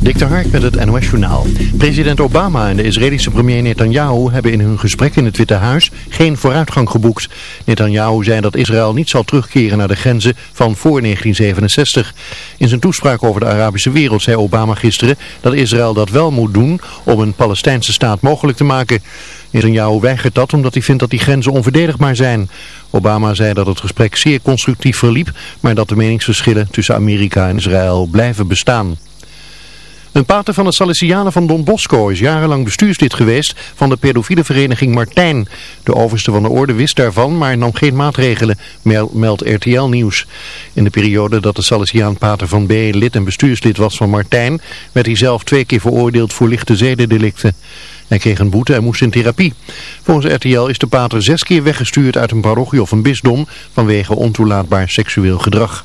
Dik de Hark met het NOS Journaal. President Obama en de Israëlische premier Netanyahu hebben in hun gesprek in het Witte Huis geen vooruitgang geboekt. Netanyahu zei dat Israël niet zal terugkeren naar de grenzen van voor 1967. In zijn toespraak over de Arabische wereld zei Obama gisteren dat Israël dat wel moet doen om een Palestijnse staat mogelijk te maken. Netanyahu weigert dat omdat hij vindt dat die grenzen onverdedigbaar zijn. Obama zei dat het gesprek zeer constructief verliep, maar dat de meningsverschillen tussen Amerika en Israël blijven bestaan. Een pater van de Salesianen van Don Bosco is jarenlang bestuurslid geweest van de pedofiele vereniging Martijn. De overste van de orde wist daarvan, maar nam geen maatregelen, meldt RTL Nieuws. In de periode dat de Salesiaan pater van B lid en bestuurslid was van Martijn, werd hij zelf twee keer veroordeeld voor lichte zedendelicten. Hij kreeg een boete en moest in therapie. Volgens RTL is de pater zes keer weggestuurd uit een parochie of een bisdom vanwege ontoelaatbaar seksueel gedrag.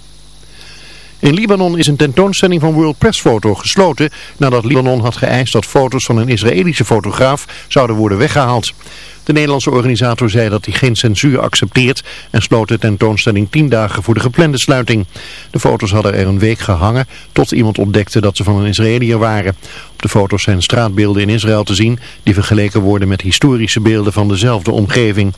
In Libanon is een tentoonstelling van World Press Photo gesloten nadat Libanon had geëist dat foto's van een Israëlische fotograaf zouden worden weggehaald. De Nederlandse organisator zei dat hij geen censuur accepteert en sloot de tentoonstelling tien dagen voor de geplande sluiting. De foto's hadden er een week gehangen tot iemand ontdekte dat ze van een Israëliër waren. Op de foto's zijn straatbeelden in Israël te zien die vergeleken worden met historische beelden van dezelfde omgeving.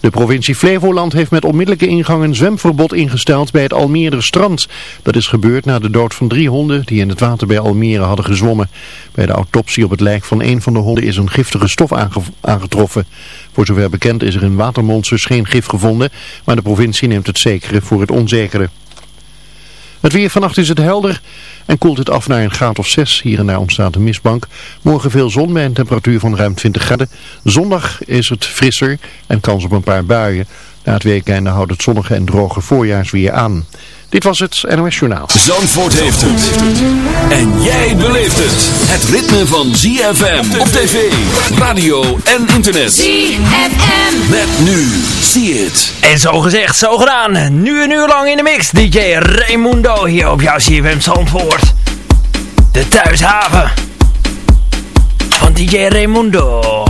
De provincie Flevoland heeft met onmiddellijke ingang een zwemverbod ingesteld bij het Almere strand. Dat is gebeurd na de dood van drie honden die in het water bij Almere hadden gezwommen. Bij de autopsie op het lijk van een van de honden is een giftige stof aangetroffen. Voor zover bekend is er in watermonsters geen gif gevonden, maar de provincie neemt het zekere voor het onzekere. Het weer vannacht is het helder en koelt het af naar een graad of 6. Hier en daar ontstaat een mistbank. Morgen veel zon bij een temperatuur van ruim 20 graden. Zondag is het frisser en kans op een paar buien. Na het weekende houdt het zonnige en droge voorjaarsweer aan. Dit was het NOS Journaal. Zandvoort heeft het. En jij beleeft het. Het ritme van ZFM op tv, radio en internet. ZFM. Met nu. See it. En zo gezegd, zo gedaan. Nu een uur lang in de mix. DJ Raimundo hier op jouw ZFM Zandvoort. De thuishaven. Van DJ Raimundo.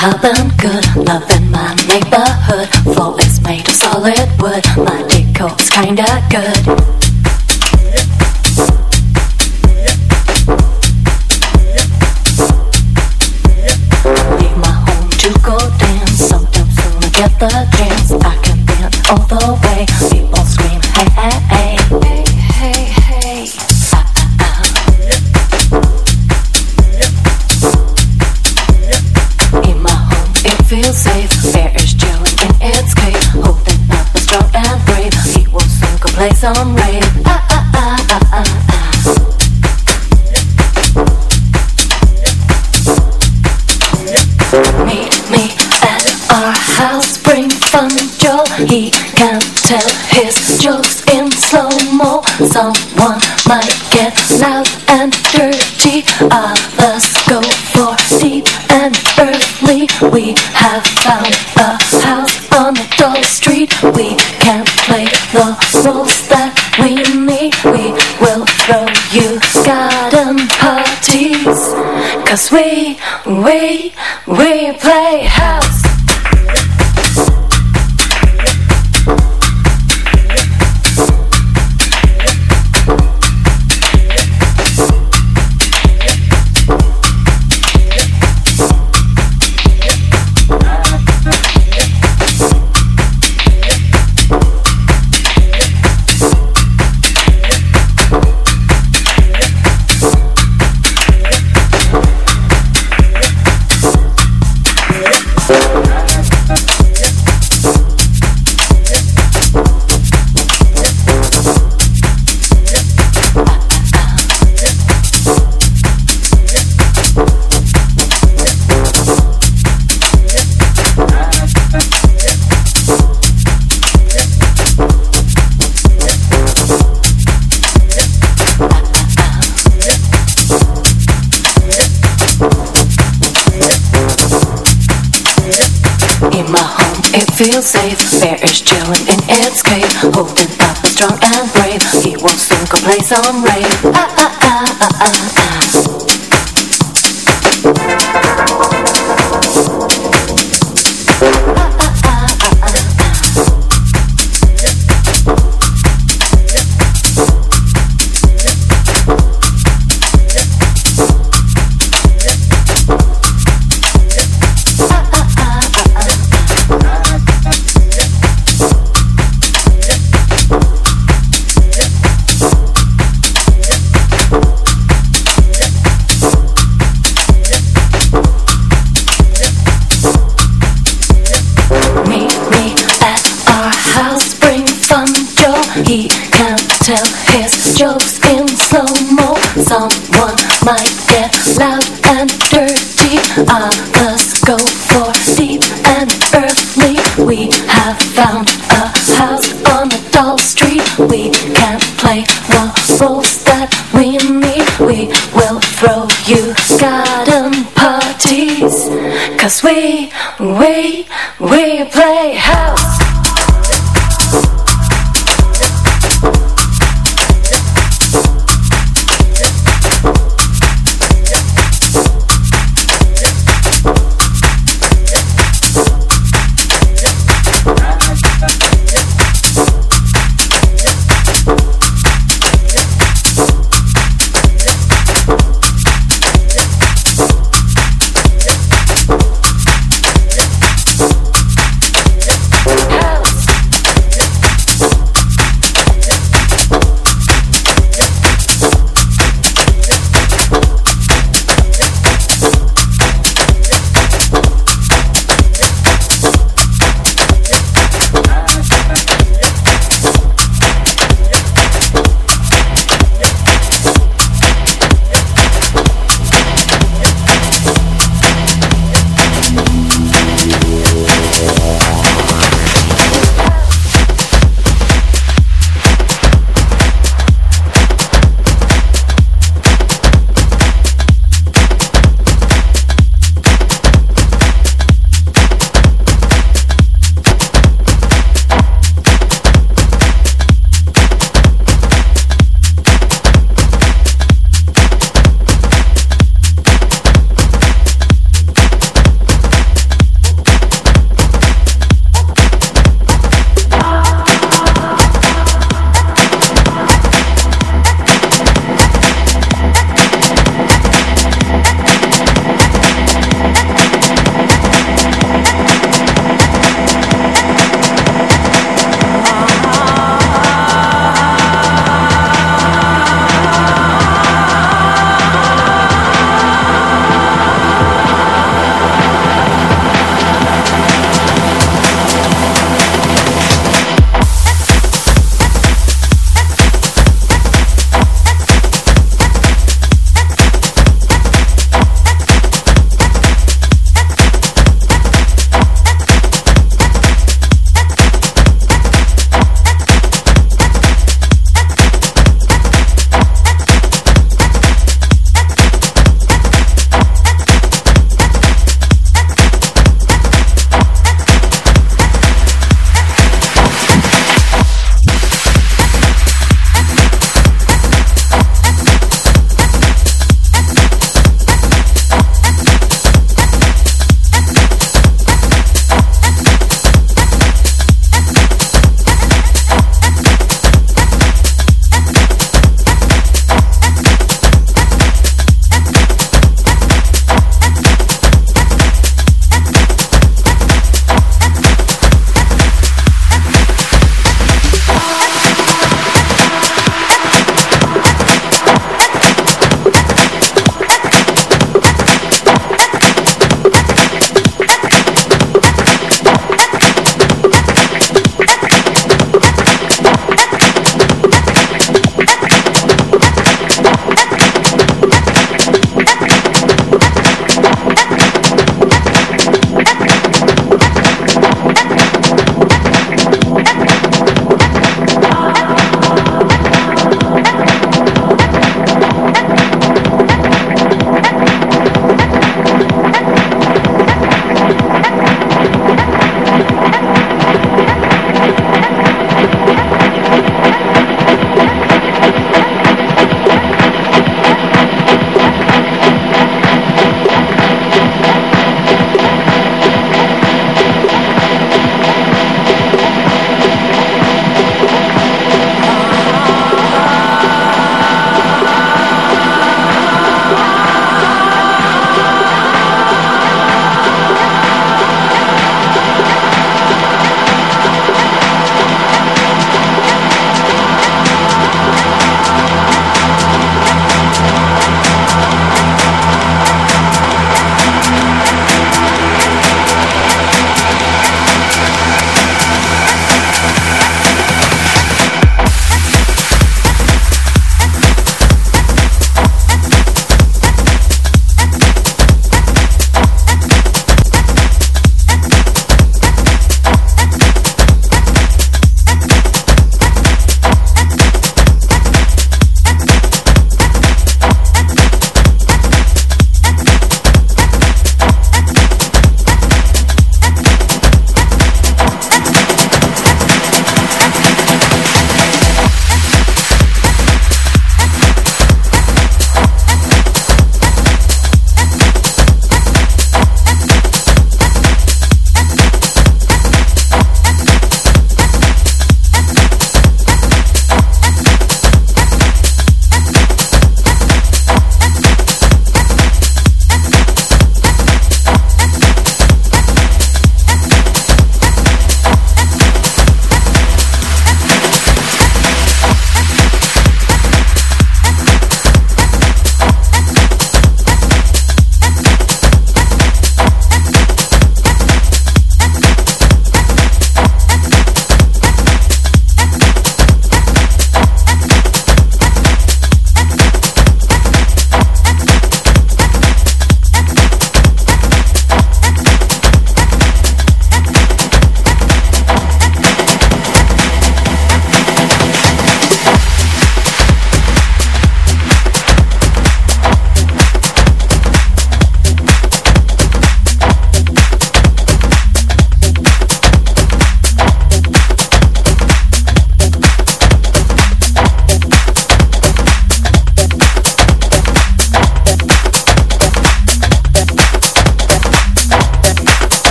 happen good Love in my neighborhood. Floor is made of solid wood. My decor's kinda good. We have found a house on the dull street. We can play the roles that we need. We will throw you garden parties. Cause we, we, we play feel safe. Bear is chilling in its cave Holding up strong and brave. He won't soon go play some rave. Ah ah ah ah ah.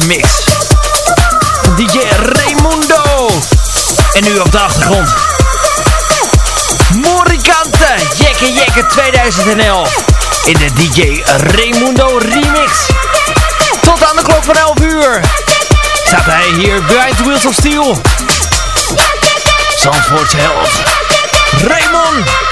Mix. DJ Raimundo. En nu op de achtergrond. Morikante, Jekke Jekke 2011. In de DJ Raimundo remix. Tot aan de klok van 11 uur. Staat hij hier bij Wheels of Steel. Zandvoortse held. Raymond!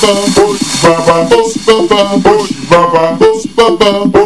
baba, baba, bush baba, bush baba, baba,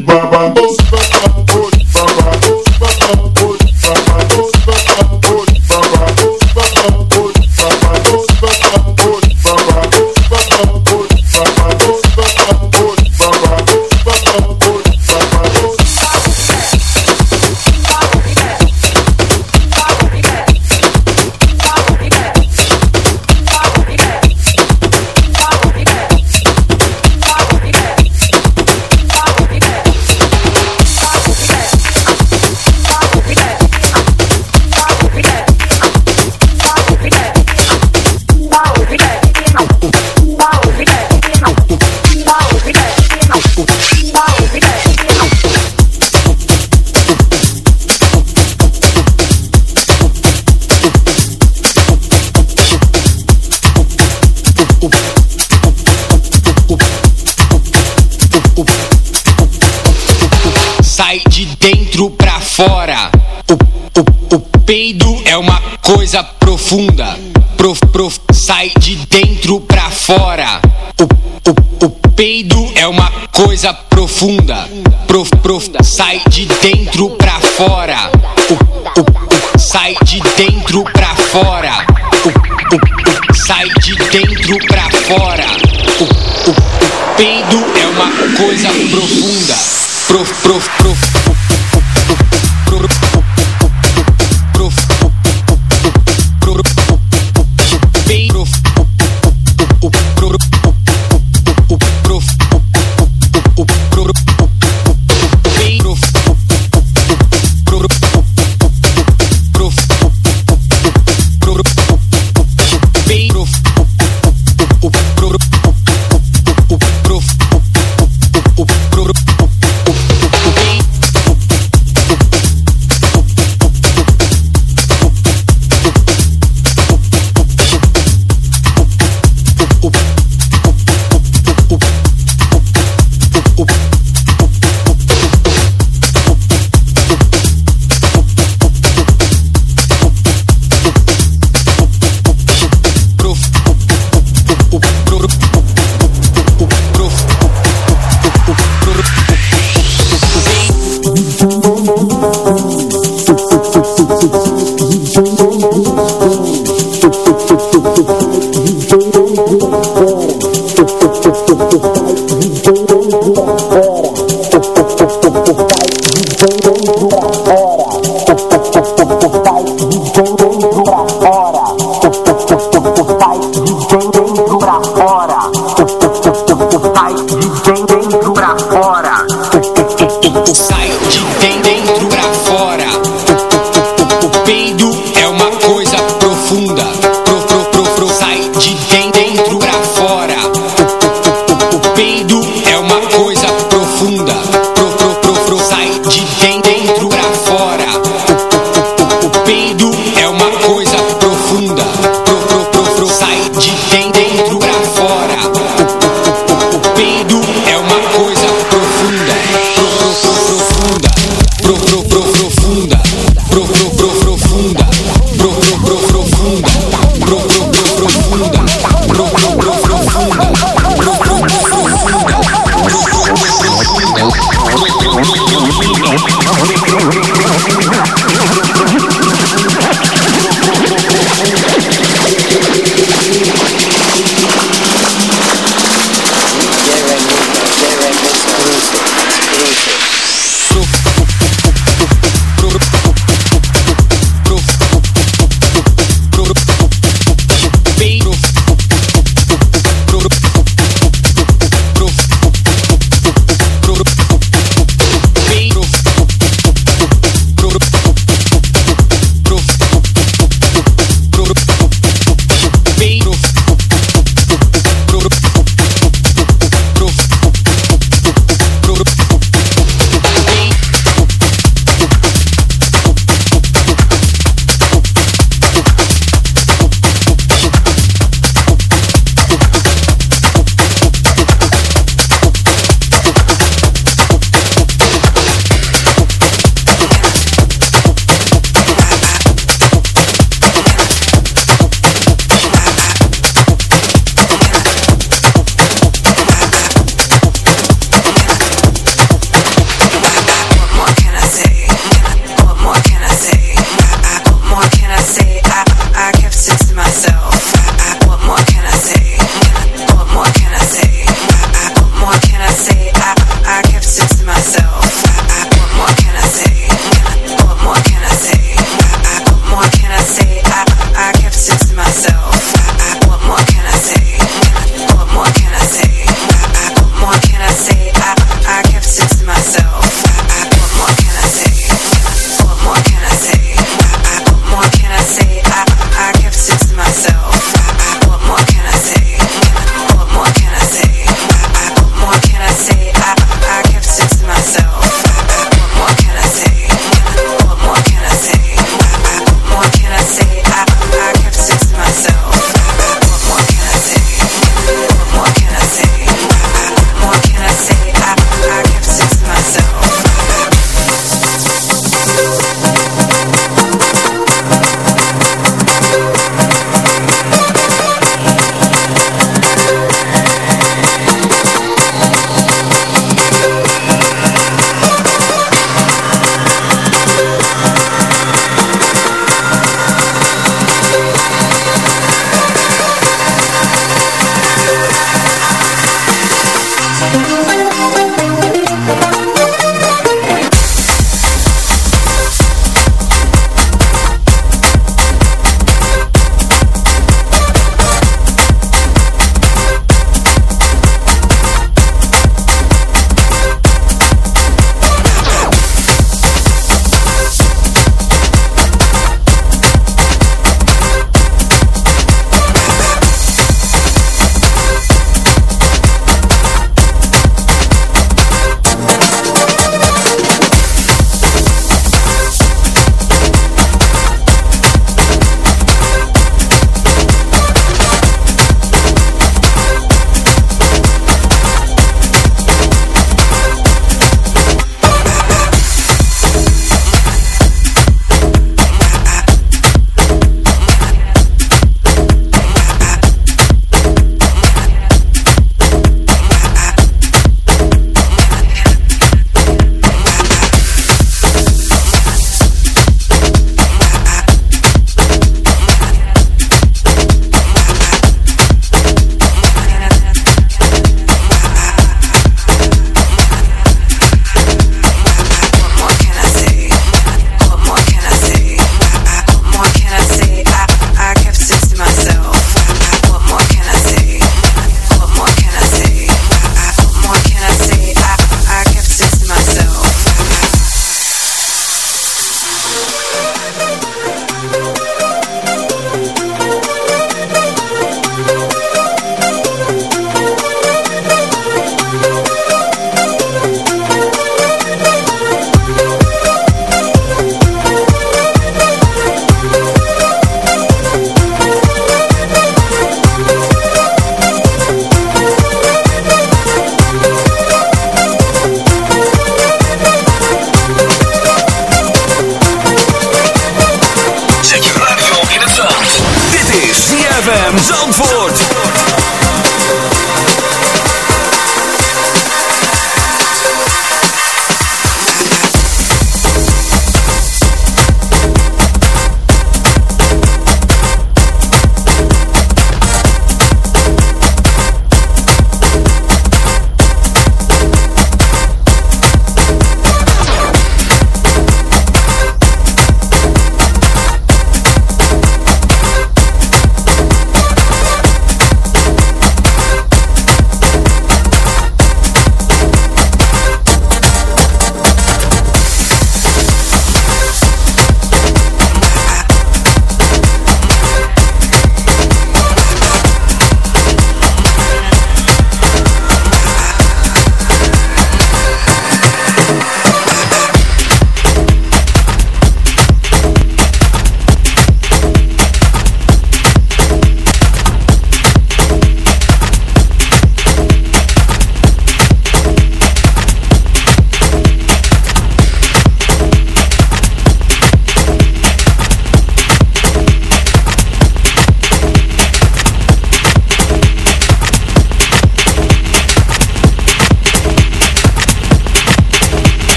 coisa profunda. Prof, prof, sai de dentro pra fora. O, o, o, sai de dentro pra fora. O, sai de dentro pra fora. O peido é uma coisa profunda. Prof, prof, prof.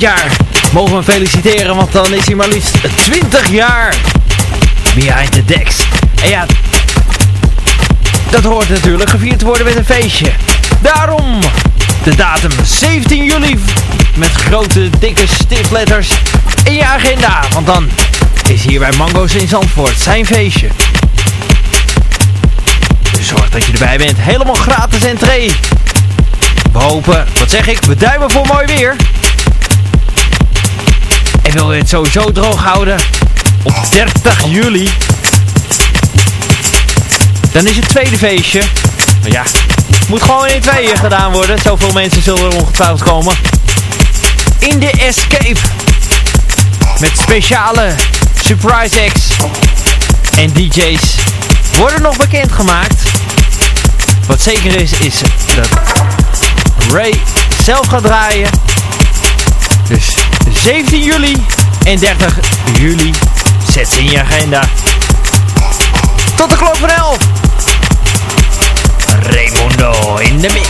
jaar mogen we feliciteren, want dan is hij maar liefst 20 jaar behind the decks. En ja, dat hoort natuurlijk gevierd te worden met een feestje. Daarom de datum 17 juli met grote dikke stiftletters in je agenda. Want dan is hier bij Mango's in Zandvoort zijn feestje. Dus zorg dat je erbij bent. Helemaal gratis entree. We hopen, wat zeg ik, we duimen voor mooi weer. En wil het sowieso droog houden? Op 30 juli. Dan is het tweede feestje. Maar ja, moet gewoon in tweeën gedaan worden. Zoveel mensen zullen er ongetwijfeld komen. In de Escape. Met speciale surprise acts en DJ's worden nog bekendgemaakt. Wat zeker is, is dat Ray zelf gaat draaien. Dus 17 juli en 30 juli. Zet ze in je agenda. Tot de klok van 11. Raimundo in de mix.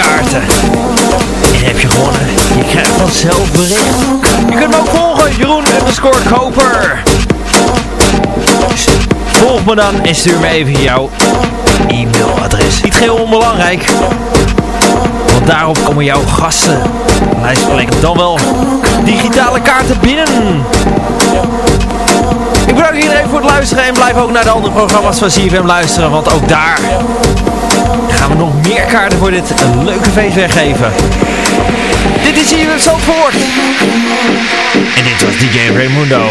Kaarten. En heb je gewonnen. Je krijgt vanzelf bericht. Je kunt me ook volgen. Jeroen underscore Koper. Volg me dan en stuur me even jouw e-mailadres. Niet heel onbelangrijk. Want daarop komen jouw gasten. Lijstplek dan wel digitale kaarten binnen. Ik bedank iedereen voor het luisteren en blijf ook naar de andere programma's van CFM luisteren. Want ook daar gaan we nog meer kaarten voor dit leuke feest weggeven. Dit is CFM Zandvoort. En dit was DJ Raimundo.